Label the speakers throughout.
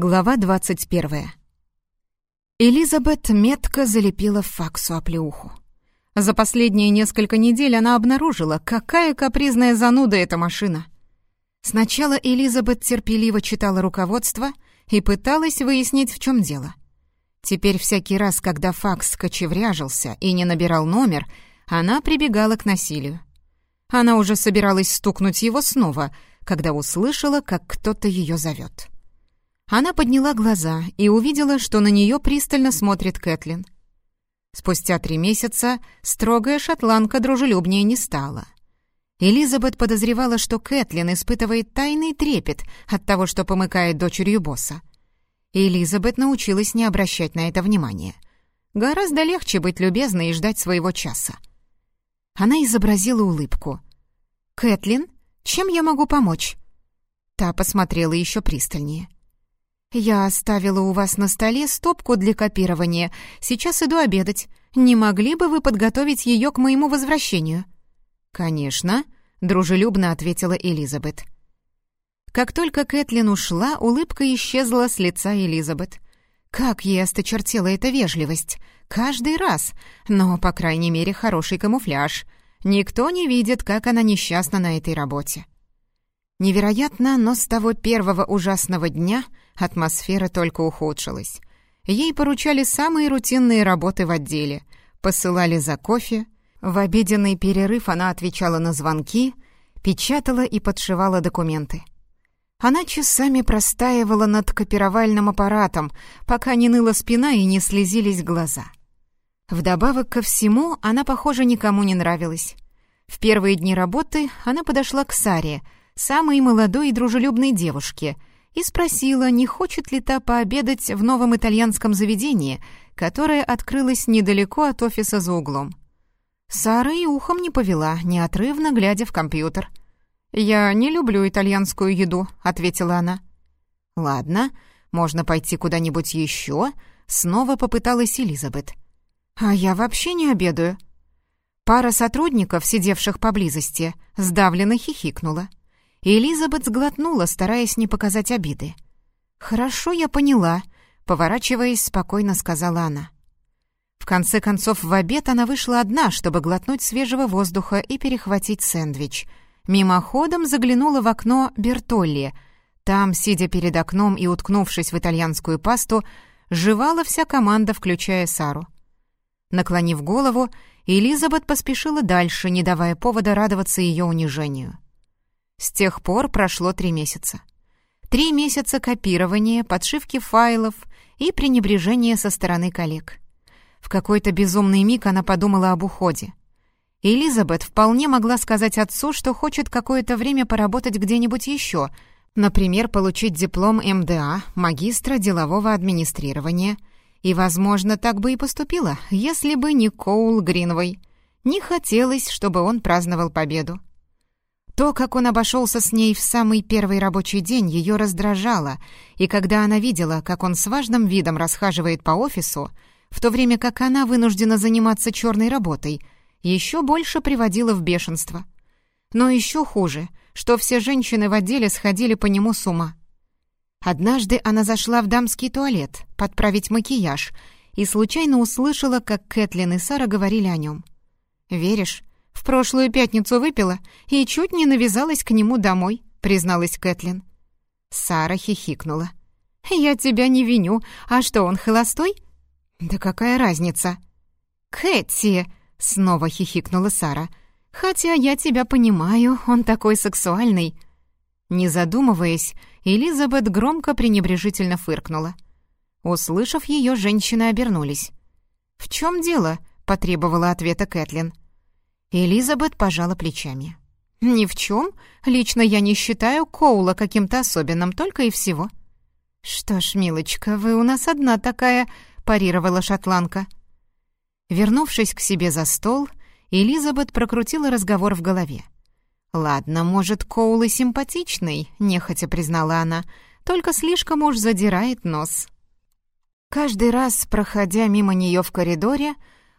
Speaker 1: Глава 21. Элизабет метко залепила факсу оплеуху. За последние несколько недель она обнаружила, какая капризная зануда эта машина. Сначала Элизабет терпеливо читала руководство и пыталась выяснить, в чем дело. Теперь всякий раз, когда факс кочевряжился и не набирал номер, она прибегала к насилию. Она уже собиралась стукнуть его снова, когда услышала, как кто-то ее зовет. Она подняла глаза и увидела, что на нее пристально смотрит Кэтлин. Спустя три месяца строгая шотландка дружелюбнее не стала. Элизабет подозревала, что Кэтлин испытывает тайный трепет от того, что помыкает дочерью босса. Элизабет научилась не обращать на это внимания. Гораздо легче быть любезной и ждать своего часа. Она изобразила улыбку. «Кэтлин, чем я могу помочь?» Та посмотрела еще пристальнее. «Я оставила у вас на столе стопку для копирования. Сейчас иду обедать. Не могли бы вы подготовить ее к моему возвращению?» «Конечно», — дружелюбно ответила Элизабет. Как только Кэтлин ушла, улыбка исчезла с лица Элизабет. Как ей осточертела эта вежливость! Каждый раз! Но, по крайней мере, хороший камуфляж. Никто не видит, как она несчастна на этой работе. Невероятно, но с того первого ужасного дня атмосфера только ухудшилась. Ей поручали самые рутинные работы в отделе, посылали за кофе, в обеденный перерыв она отвечала на звонки, печатала и подшивала документы. Она часами простаивала над копировальным аппаратом, пока не ныла спина и не слезились глаза. Вдобавок ко всему, она, похоже, никому не нравилась. В первые дни работы она подошла к Саре — самой молодой и дружелюбной девушке, и спросила, не хочет ли та пообедать в новом итальянском заведении, которое открылось недалеко от офиса за углом. Сара и ухом не повела, неотрывно глядя в компьютер. «Я не люблю итальянскую еду», — ответила она. «Ладно, можно пойти куда-нибудь еще», — снова попыталась Элизабет. «А я вообще не обедаю». Пара сотрудников, сидевших поблизости, сдавленно хихикнула. Элизабет сглотнула, стараясь не показать обиды. «Хорошо, я поняла», — поворачиваясь, спокойно сказала она. В конце концов, в обед она вышла одна, чтобы глотнуть свежего воздуха и перехватить сэндвич. Мимоходом заглянула в окно Бертолли. Там, сидя перед окном и уткнувшись в итальянскую пасту, жевала вся команда, включая Сару. Наклонив голову, Элизабет поспешила дальше, не давая повода радоваться ее унижению. С тех пор прошло три месяца. Три месяца копирования, подшивки файлов и пренебрежения со стороны коллег. В какой-то безумный миг она подумала об уходе. Элизабет вполне могла сказать отцу, что хочет какое-то время поработать где-нибудь еще, например, получить диплом МДА, магистра делового администрирования. И, возможно, так бы и поступила, если бы не Коул Гринвей. Не хотелось, чтобы он праздновал победу. То, как он обошелся с ней в самый первый рабочий день, ее раздражало, и когда она видела, как он с важным видом расхаживает по офису, в то время как она вынуждена заниматься черной работой, еще больше приводило в бешенство. Но еще хуже, что все женщины в отделе сходили по нему с ума. Однажды она зашла в дамский туалет подправить макияж и случайно услышала, как Кэтлин и Сара говорили о нем. «Веришь, в прошлую пятницу выпила и чуть не навязалась к нему домой», — призналась Кэтлин. Сара хихикнула. «Я тебя не виню. А что, он холостой?» «Да какая разница?» «Кэти!» — снова хихикнула Сара. «Хотя я тебя понимаю, он такой сексуальный». Не задумываясь, Элизабет громко пренебрежительно фыркнула. Услышав ее, женщины обернулись. «В чем дело?» — потребовала ответа Кэтлин. Элизабет пожала плечами. «Ни в чем. Лично я не считаю Коула каким-то особенным, только и всего». «Что ж, милочка, вы у нас одна такая», — парировала шотландка. Вернувшись к себе за стол, Элизабет прокрутила разговор в голове. «Ладно, может, Коул и симпатичный», — нехотя признала она, «только слишком уж задирает нос». Каждый раз, проходя мимо нее в коридоре,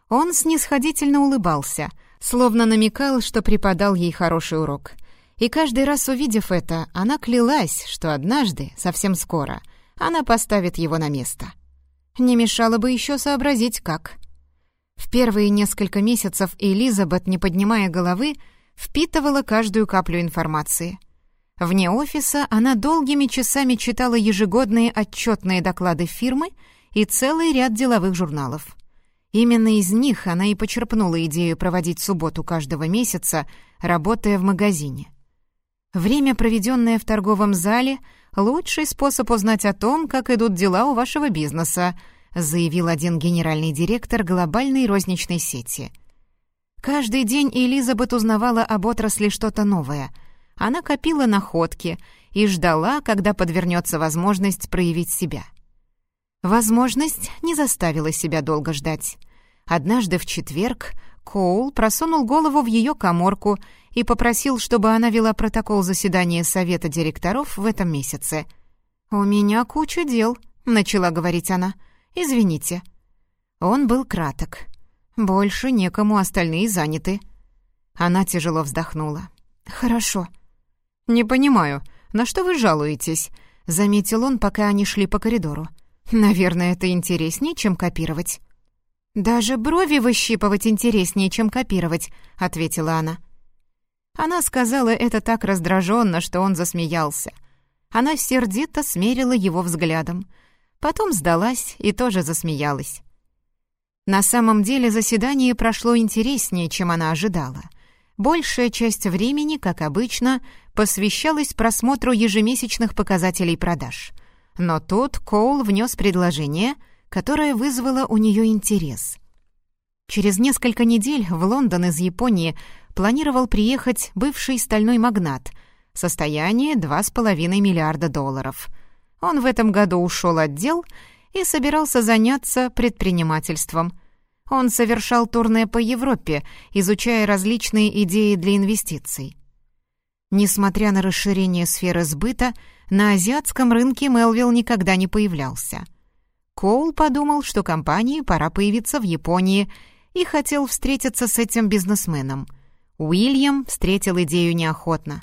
Speaker 1: он снисходительно улыбался — словно намекал, что преподал ей хороший урок. И каждый раз увидев это, она клялась, что однажды, совсем скоро, она поставит его на место. Не мешало бы еще сообразить, как. В первые несколько месяцев Элизабет, не поднимая головы, впитывала каждую каплю информации. Вне офиса она долгими часами читала ежегодные отчетные доклады фирмы и целый ряд деловых журналов. Именно из них она и почерпнула идею проводить субботу каждого месяца, работая в магазине. Время, проведенное в торговом зале, лучший способ узнать о том, как идут дела у вашего бизнеса, заявил один генеральный директор глобальной розничной сети. Каждый день Элизабет узнавала об отрасли что-то новое. Она копила находки и ждала, когда подвернется возможность проявить себя — Возможность не заставила себя долго ждать. Однажды в четверг Коул просунул голову в ее коморку и попросил, чтобы она вела протокол заседания совета директоров в этом месяце. «У меня куча дел», — начала говорить она. «Извините». Он был краток. «Больше некому, остальные заняты». Она тяжело вздохнула. «Хорошо». «Не понимаю, на что вы жалуетесь?» — заметил он, пока они шли по коридору. Наверное, это интереснее, чем копировать. Даже брови выщипывать интереснее, чем копировать, ответила она. Она сказала это так раздраженно, что он засмеялся. Она сердито смерила его взглядом. Потом сдалась и тоже засмеялась. На самом деле заседание прошло интереснее, чем она ожидала. Большая часть времени, как обычно, посвящалась просмотру ежемесячных показателей продаж — но тут Коул внес предложение, которое вызвало у нее интерес. Через несколько недель в Лондон из Японии планировал приехать бывший стальной магнат. Состояние 2,5 миллиарда долларов. Он в этом году ушел от дел и собирался заняться предпринимательством. Он совершал турне по Европе, изучая различные идеи для инвестиций. Несмотря на расширение сферы сбыта, на азиатском рынке Мелвилл никогда не появлялся. Коул подумал, что компании пора появиться в Японии, и хотел встретиться с этим бизнесменом. Уильям встретил идею неохотно.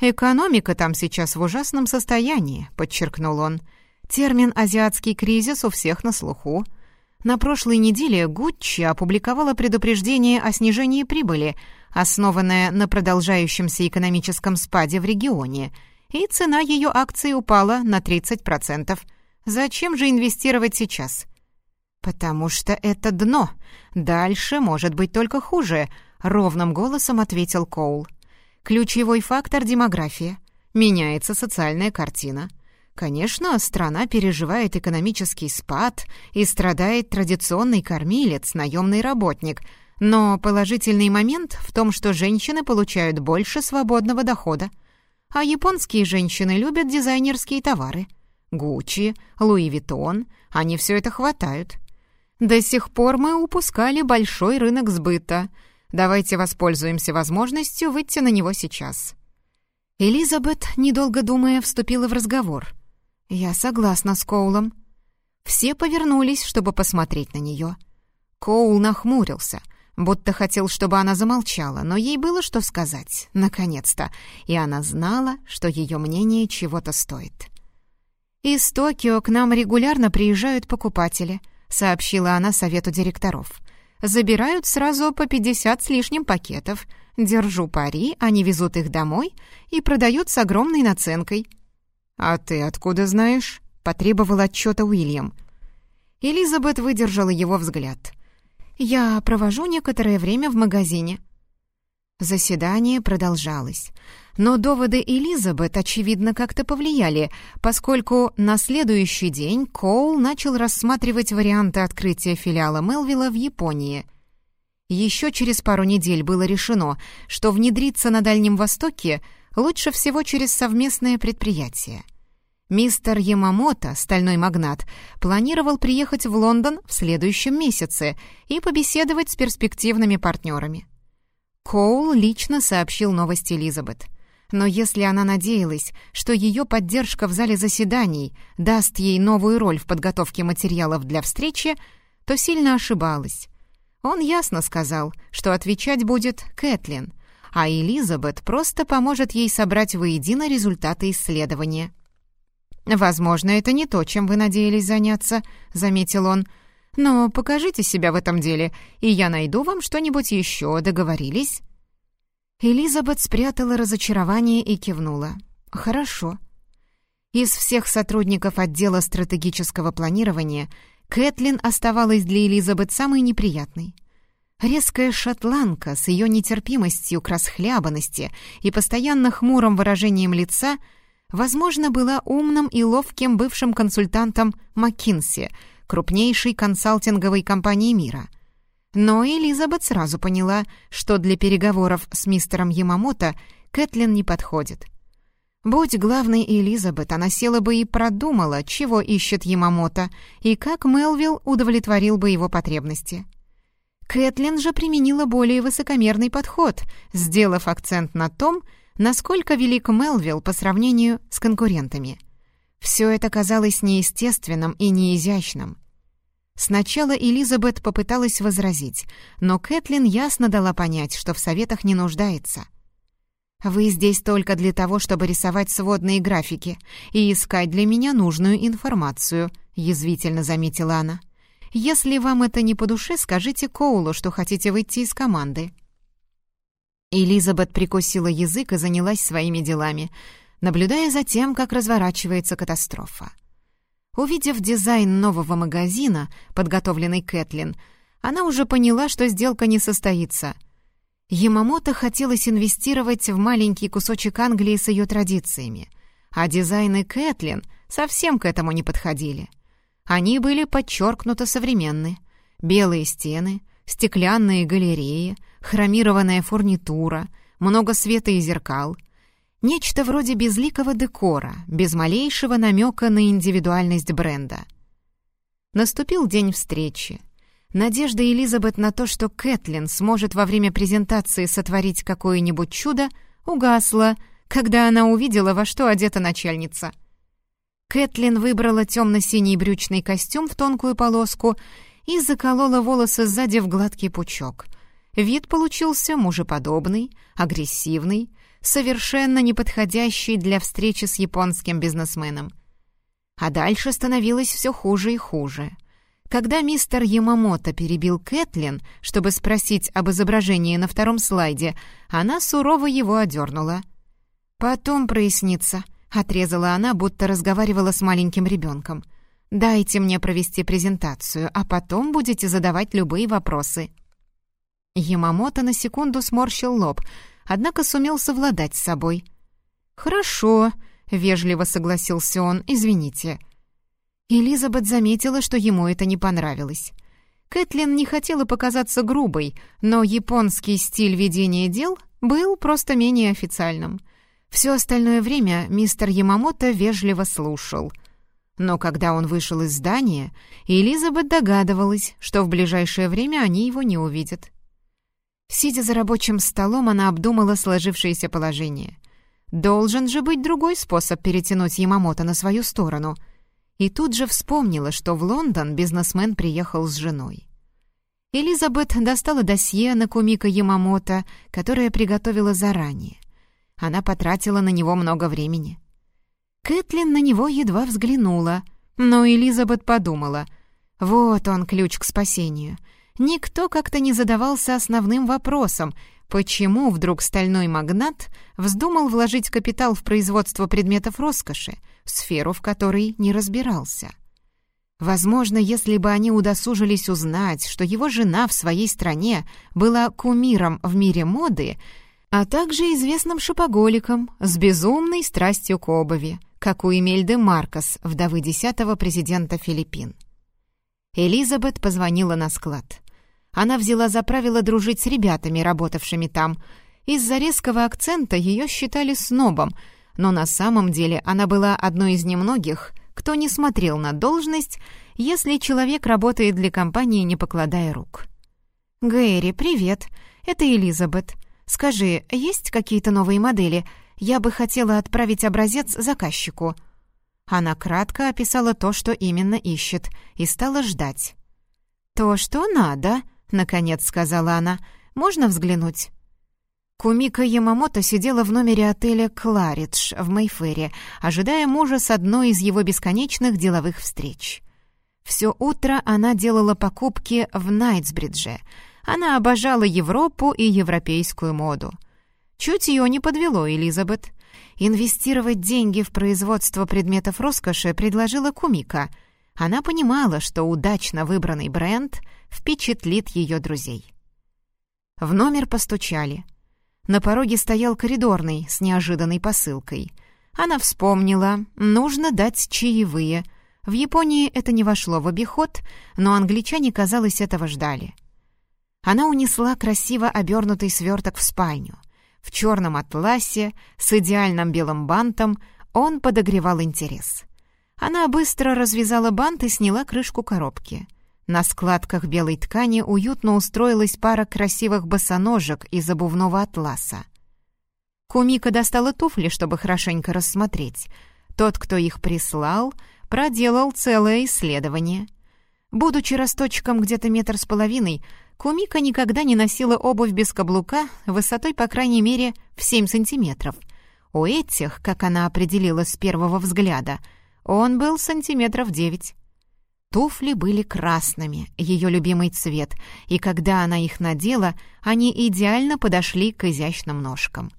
Speaker 1: «Экономика там сейчас в ужасном состоянии», — подчеркнул он. «Термин «азиатский кризис» у всех на слуху. На прошлой неделе Гуччи опубликовала предупреждение о снижении прибыли, основанное на продолжающемся экономическом спаде в регионе — и цена ее акций упала на 30%. Зачем же инвестировать сейчас? «Потому что это дно. Дальше может быть только хуже», — ровным голосом ответил Коул. «Ключевой фактор — демография. Меняется социальная картина. Конечно, страна переживает экономический спад и страдает традиционный кормилец, наемный работник, но положительный момент в том, что женщины получают больше свободного дохода. А японские женщины любят дизайнерские товары. Гуччи, Луи Виттон, они все это хватают. До сих пор мы упускали большой рынок сбыта. Давайте воспользуемся возможностью выйти на него сейчас. Элизабет, недолго думая, вступила в разговор. «Я согласна с Коулом». Все повернулись, чтобы посмотреть на нее. Коул нахмурился — будто хотел, чтобы она замолчала, но ей было что сказать, наконец-то, и она знала, что ее мнение чего-то стоит. «Из Токио к нам регулярно приезжают покупатели», — сообщила она совету директоров. «Забирают сразу по 50 с лишним пакетов. Держу пари, они везут их домой и продают с огромной наценкой». «А ты откуда знаешь?» — потребовал отчета Уильям. Элизабет выдержала его взгляд — «Я провожу некоторое время в магазине». Заседание продолжалось. Но доводы Элизабет, очевидно, как-то повлияли, поскольку на следующий день Коул начал рассматривать варианты открытия филиала Мелвилла в Японии. Еще через пару недель было решено, что внедриться на Дальнем Востоке лучше всего через совместное предприятие. Мистер Ямамото, стальной магнат, планировал приехать в Лондон в следующем месяце и побеседовать с перспективными партнерами. Коул лично сообщил новость Элизабет. Но если она надеялась, что ее поддержка в зале заседаний даст ей новую роль в подготовке материалов для встречи, то сильно ошибалась. Он ясно сказал, что отвечать будет Кэтлин, а Элизабет просто поможет ей собрать воедино результаты исследования. «Возможно, это не то, чем вы надеялись заняться», — заметил он. «Но покажите себя в этом деле, и я найду вам что-нибудь еще. Договорились?» Элизабет спрятала разочарование и кивнула. «Хорошо». Из всех сотрудников отдела стратегического планирования Кэтлин оставалась для Элизабет самой неприятной. Резкая шотландка с ее нетерпимостью к расхлябанности и постоянно хмурым выражением лица — возможно, была умным и ловким бывшим консультантом McKinsey, крупнейшей консалтинговой компании мира. Но Элизабет сразу поняла, что для переговоров с мистером Ямамото Кэтлин не подходит. Будь главной Элизабет, она села бы и продумала, чего ищет Ямамото и как Мелвилл удовлетворил бы его потребности. Кэтлин же применила более высокомерный подход, сделав акцент на том, насколько велик Мелвилл по сравнению с конкурентами. Все это казалось неестественным и неизящным. Сначала Элизабет попыталась возразить, но Кэтлин ясно дала понять, что в советах не нуждается. «Вы здесь только для того, чтобы рисовать сводные графики и искать для меня нужную информацию», — язвительно заметила она. «Если вам это не по душе, скажите Коулу, что хотите выйти из команды». Элизабет прикусила язык и занялась своими делами, наблюдая за тем, как разворачивается катастрофа. Увидев дизайн нового магазина, подготовленный Кэтлин, она уже поняла, что сделка не состоится. Ямамото хотелось инвестировать в маленький кусочек Англии с ее традициями, а дизайны Кэтлин совсем к этому не подходили. Они были подчеркнуто современны. Белые стены, стеклянные галереи, хромированная фурнитура, много света и зеркал. Нечто вроде безликого декора, без малейшего намека на индивидуальность бренда. Наступил день встречи. Надежда Элизабет на то, что Кэтлин сможет во время презентации сотворить какое-нибудь чудо, угасла, когда она увидела, во что одета начальница. Кэтлин выбрала темно-синий брючный костюм в тонкую полоску и заколола волосы сзади в гладкий пучок. Вид получился мужеподобный, агрессивный, совершенно неподходящий для встречи с японским бизнесменом. А дальше становилось все хуже и хуже. Когда мистер Ямамото перебил Кэтлин, чтобы спросить об изображении на втором слайде, она сурово его одернула. «Потом прояснится», — отрезала она, будто разговаривала с маленьким ребенком. «Дайте мне провести презентацию, а потом будете задавать любые вопросы». Ямамото на секунду сморщил лоб, однако сумел совладать с собой. «Хорошо», — вежливо согласился он, — «извините». Элизабет заметила, что ему это не понравилось. Кэтлин не хотела показаться грубой, но японский стиль ведения дел был просто менее официальным. Все остальное время мистер Ямамото вежливо слушал. Но когда он вышел из здания, Элизабет догадывалась, что в ближайшее время они его не увидят. Сидя за рабочим столом, она обдумала сложившееся положение. Должен же быть другой способ перетянуть Ямамото на свою сторону. И тут же вспомнила, что в Лондон бизнесмен приехал с женой. Элизабет достала досье на Кумика Ямамото, которое приготовила заранее. Она потратила на него много времени. Кэтлин на него едва взглянула, но Элизабет подумала, вот он ключ к спасению — никто как-то не задавался основным вопросом, почему вдруг стальной магнат вздумал вложить капитал в производство предметов роскоши, в сферу, в которой не разбирался. Возможно, если бы они удосужились узнать, что его жена в своей стране была кумиром в мире моды, а также известным шопоголиком с безумной страстью к обуви, как у Эмельды Маркос, вдовы десятого президента Филиппин. Элизабет позвонила на склад. Она взяла за правило дружить с ребятами, работавшими там. Из-за резкого акцента ее считали снобом, но на самом деле она была одной из немногих, кто не смотрел на должность, если человек работает для компании, не покладая рук. «Гэри, привет. Это Элизабет. Скажи, есть какие-то новые модели? Я бы хотела отправить образец заказчику». Она кратко описала то, что именно ищет, и стала ждать. «То, что надо», — наконец сказала она. «Можно взглянуть?» Кумика Ямамото сидела в номере отеля «Кларидж» в Мейфере, ожидая мужа с одной из его бесконечных деловых встреч. Все утро она делала покупки в Найтсбридже. Она обожала Европу и европейскую моду. Чуть ее не подвело Элизабет. Инвестировать деньги в производство предметов роскоши предложила Кумика. Она понимала, что удачно выбранный бренд впечатлит ее друзей. В номер постучали — на пороге стоял коридорный с неожиданной посылкой. Она вспомнила, нужно дать чаевые. В Японии это не вошло в обиход, но англичане, казалось, этого ждали. Она унесла красиво обернутый сверток в спальню. В черном атласе, с идеальным белым бантом, он подогревал интерес. Она быстро развязала бант и сняла крышку коробки — на складках белой ткани уютно устроилась пара красивых босоножек из обувного атласа. Кумика достала туфли, чтобы хорошенько рассмотреть. Тот, кто их прислал, проделал целое исследование. Будучи росточком где-то метр с половиной, Кумика никогда не носила обувь без каблука высотой, по крайней мере, в 7 сантиметров. У этих, как она определила с первого взгляда, он был сантиметров девять. Туфли были красными, ее любимый цвет, и когда она их надела, они идеально подошли к изящным ножкам.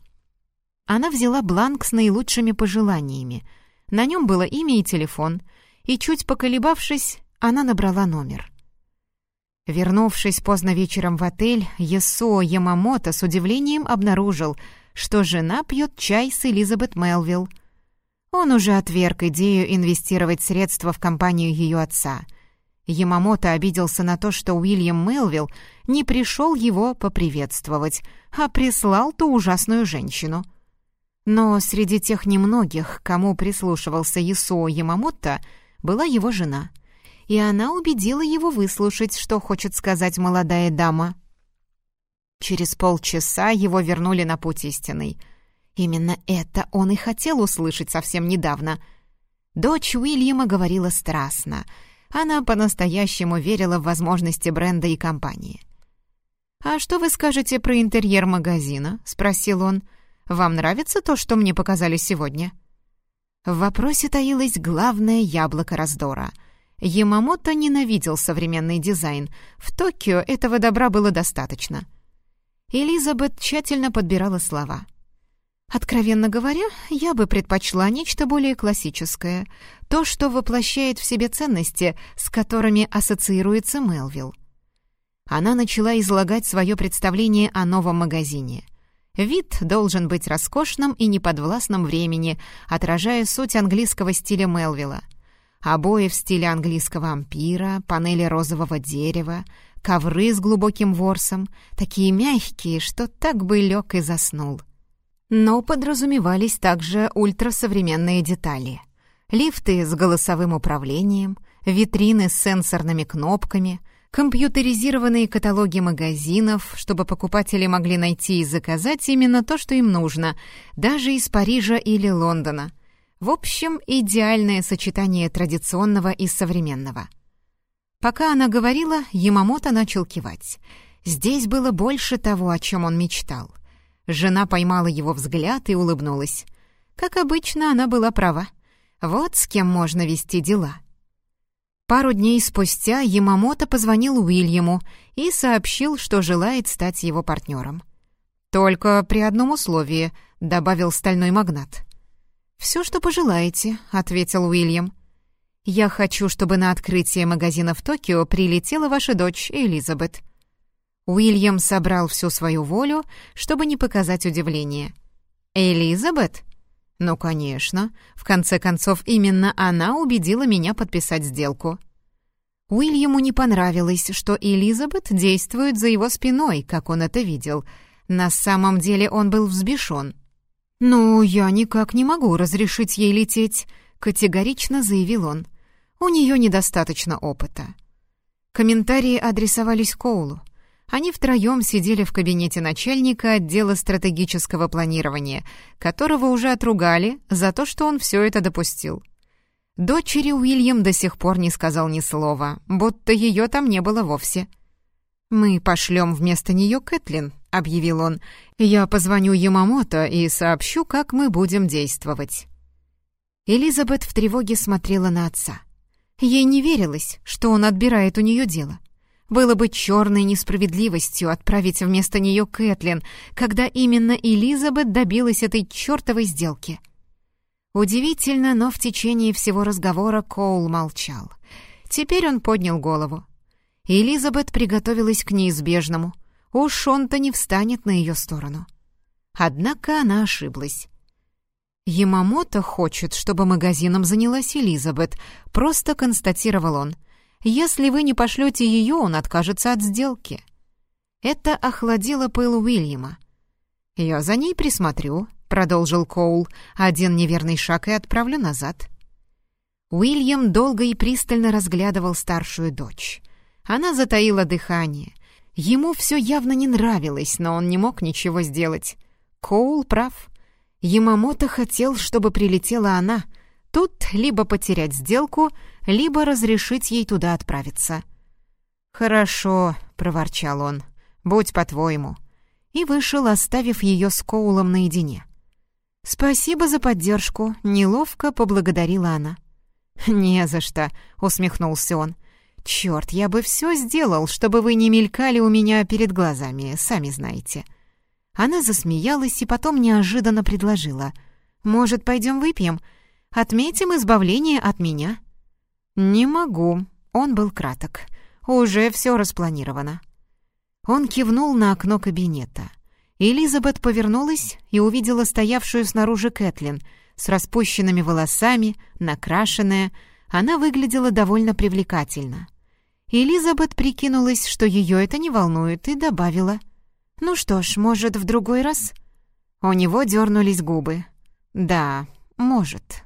Speaker 1: Она взяла бланк с наилучшими пожеланиями. На нем было имя и телефон, и, чуть поколебавшись, она набрала номер. Вернувшись поздно вечером в отель, Ясуо Ямамото с удивлением обнаружил, что жена пьет чай с Элизабет Мелвилл, он уже отверг идею инвестировать средства в компанию ее отца. Ямамото обиделся на то, что Уильям Мелвилл не пришел его поприветствовать, а прислал ту ужасную женщину. Но среди тех немногих, кому прислушивался Исуо Ямамото, была его жена. И она убедила его выслушать, что хочет сказать молодая дама. Через полчаса его вернули на путь истинный — Именно это он и хотел услышать совсем недавно. Дочь Уильяма говорила страстно. Она по-настоящему верила в возможности бренда и компании. «А что вы скажете про интерьер магазина?» — спросил он. «Вам нравится то, что мне показали сегодня?» В вопросе таилось главное яблоко раздора. Ямамото ненавидел современный дизайн. В Токио этого добра было достаточно. Элизабет тщательно подбирала слова. Откровенно говоря, я бы предпочла нечто более классическое, то, что воплощает в себе ценности, с которыми ассоциируется Мелвилл. Она начала излагать свое представление о новом магазине. Вид должен быть роскошным и неподвластным времени, отражая суть английского стиля Мелвилла. Обои в стиле английского ампира, панели розового дерева, ковры с глубоким ворсом, такие мягкие, что так бы лег и заснул — но подразумевались также ультрасовременные детали. Лифты с голосовым управлением, витрины с сенсорными кнопками, компьютеризированные каталоги магазинов, чтобы покупатели могли найти и заказать именно то, что им нужно, даже из Парижа или Лондона. В общем, идеальное сочетание традиционного и современного. Пока она говорила, Ямамото начал кивать. Здесь было больше того, о чем он мечтал — Жена поймала его взгляд и улыбнулась. Как обычно, она была права. Вот с кем можно вести дела. Пару дней спустя Ямамото позвонил Уильяму и сообщил, что желает стать его партнером. «Только при одном условии», — добавил стальной магнат. «Все, что пожелаете», — ответил Уильям. «Я хочу, чтобы на открытие магазина в Токио прилетела ваша дочь Элизабет. Уильям собрал всю свою волю, чтобы не показать удивление. «Элизабет?» «Ну, конечно. В конце концов, именно она убедила меня подписать сделку». Уильяму не понравилось, что Элизабет действует за его спиной, как он это видел. На самом деле он был взбешен. «Ну, я никак не могу разрешить ей лететь», — категорично заявил он. «У нее недостаточно опыта». Комментарии адресовались Коулу. Они втроем сидели в кабинете начальника отдела стратегического планирования, которого уже отругали за то, что он все это допустил. Дочери Уильям до сих пор не сказал ни слова, будто ее там не было вовсе. «Мы пошлем вместо нее Кэтлин», — объявил он. «Я позвоню Ямамото и сообщу, как мы будем действовать». Элизабет в тревоге смотрела на отца. Ей не верилось, что он отбирает у нее дело. Было бы черной несправедливостью отправить вместо нее Кэтлин, когда именно Элизабет добилась этой чертовой сделки. Удивительно, но в течение всего разговора Коул молчал. Теперь он поднял голову. Элизабет приготовилась к неизбежному. Уж он-то не встанет на ее сторону. Однако она ошиблась. «Ямамото хочет, чтобы магазином занялась Элизабет», — просто констатировал он. «Если вы не пошлете ее, он откажется от сделки». Это охладило пыл Уильяма. «Я за ней присмотрю», — продолжил Коул. «Один неверный шаг и отправлю назад». Уильям долго и пристально разглядывал старшую дочь. Она затаила дыхание. Ему все явно не нравилось, но он не мог ничего сделать. Коул прав. Ямамото хотел, чтобы прилетела она. Тут либо потерять сделку, либо разрешить ей туда отправиться. «Хорошо», — проворчал он, — «будь по-твоему». И вышел, оставив ее с Коулом наедине. «Спасибо за поддержку», — неловко поблагодарила она. «Не за что», — усмехнулся он. «Черт, я бы все сделал, чтобы вы не мелькали у меня перед глазами, сами знаете». Она засмеялась и потом неожиданно предложила. «Может, пойдем выпьем? Отметим избавление от меня?» «Не могу», — он был краток. «Уже все распланировано». Он кивнул на окно кабинета. Элизабет повернулась и увидела стоявшую снаружи Кэтлин с распущенными волосами, накрашенная. Она выглядела довольно привлекательно. Элизабет прикинулась, что ее это не волнует, и добавила — «Ну что ж, может, в другой раз?» У него дернулись губы. «Да, может».